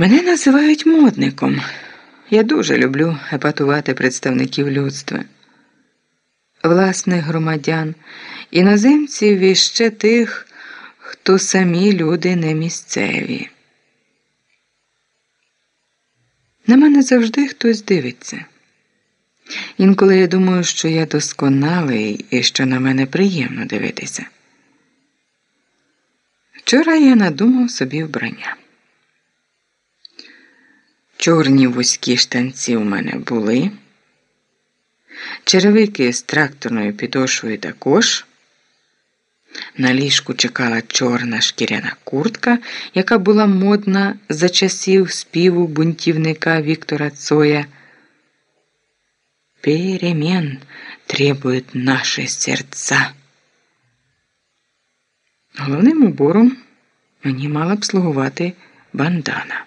Мене називають модником. Я дуже люблю епатувати представників людства, власних громадян, іноземців і ще тих, хто самі люди не місцеві. На мене завжди хтось дивиться. Інколи я думаю, що я досконалий і що на мене приємно дивитися. Вчора я надумав собі вбрання. Чорні вузькі штанці у мене були, черевики з тракторною підошвою також. На ліжку чекала чорна шкіряна куртка, яка була модна за часів співу бунтівника Віктора Цоя. Перемен требують наші серця. Головним убором мені мала б слугувати бандана.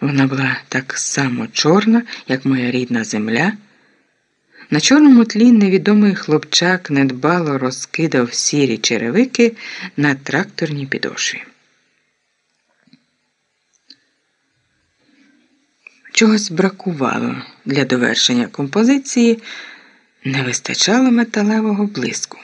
Вона була так само чорна, як моя рідна земля. На чорному тлі невідомий хлопчак недбало розкидав сірі черевики на тракторній підошві. Чогось бракувало для довершення композиції, не вистачало металевого блиску.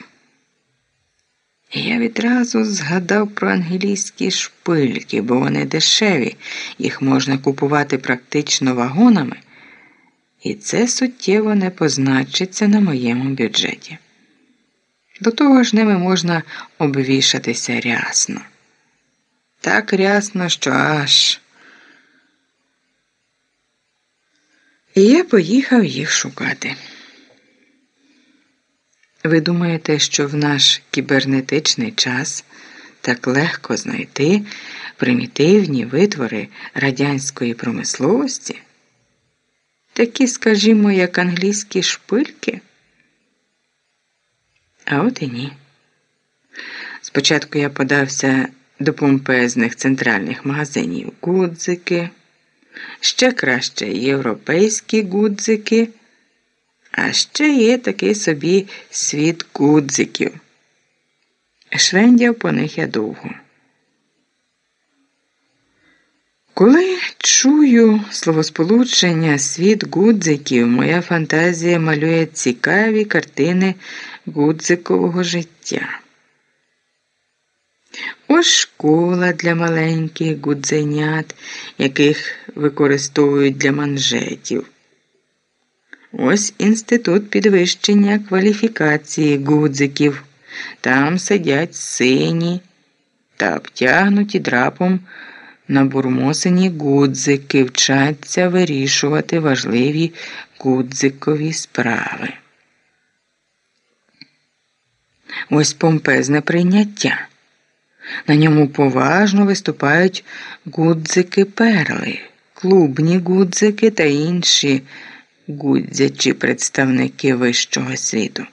Я відразу згадав про англійські шпильки, бо вони дешеві, їх можна купувати практично вагонами, і це суттєво не позначиться на моєму бюджеті. До того ж ними можна обвішатися рясно. Так рясно, що аж. І я поїхав їх шукати. Ви думаєте, що в наш кібернетичний час так легко знайти примітивні витвори радянської промисловості? Такі, скажімо, як англійські шпильки? А от і ні. Спочатку я подався до помпезних центральних магазинів гудзики, ще краще європейські гудзики. А ще є такий собі світ гудзиків. Швендяв по них я довго. Коли чую словосполучення світ гудзиків, моя фантазія малює цікаві картини гудзикового життя. Ось школа для маленьких гудзенят, яких використовують для манжетів. Ось інститут підвищення кваліфікації гудзиків. Там сидять сині та обтягнуті драпом набурмосені гудзики, вчаться вирішувати важливі гудзикові справи. Ось помпезне прийняття. На ньому поважно виступають гудзики перли, клубні гудзики та інші гудзячі представники вищого світу.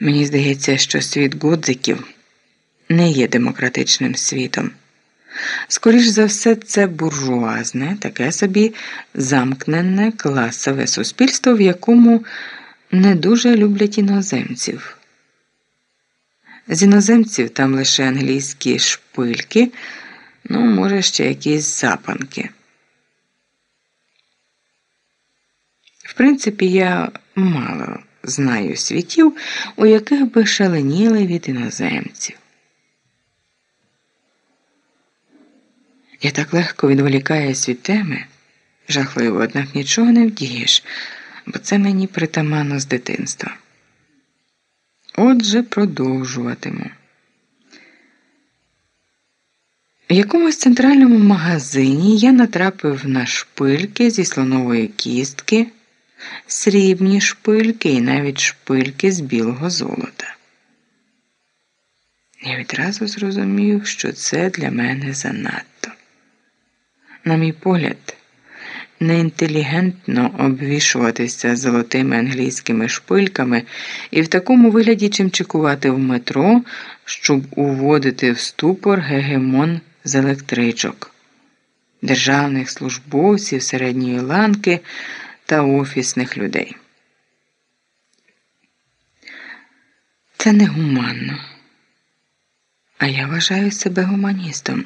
Мені здається, що світ гудзиків не є демократичним світом. Скоріш за все, це буржуазне, таке собі замкнене класове суспільство, в якому не дуже люблять іноземців. З іноземців там лише англійські шпильки, ну, може, ще якісь запанки. В принципі, я мало знаю світів, у яких би шаленіли від іноземців. Я так легко відволікаюсь від теми, жахливо, однак нічого не вдієш, бо це мені притаманно з дитинства. Отже, продовжуватиму. В якомусь центральному магазині я натрапив на шпильки зі слонової кістки срібні шпильки і навіть шпильки з білого золота. Я відразу зрозумів, що це для мене занадто. На мій погляд, неінтелігентно обвішуватися золотими англійськими шпильками і в такому вигляді чимчикувати в метро, щоб уводити в ступор гегемон з електричок, державних службовців середньої ланки та офісних людей. Це негуманно. А я вважаю себе гуманістом.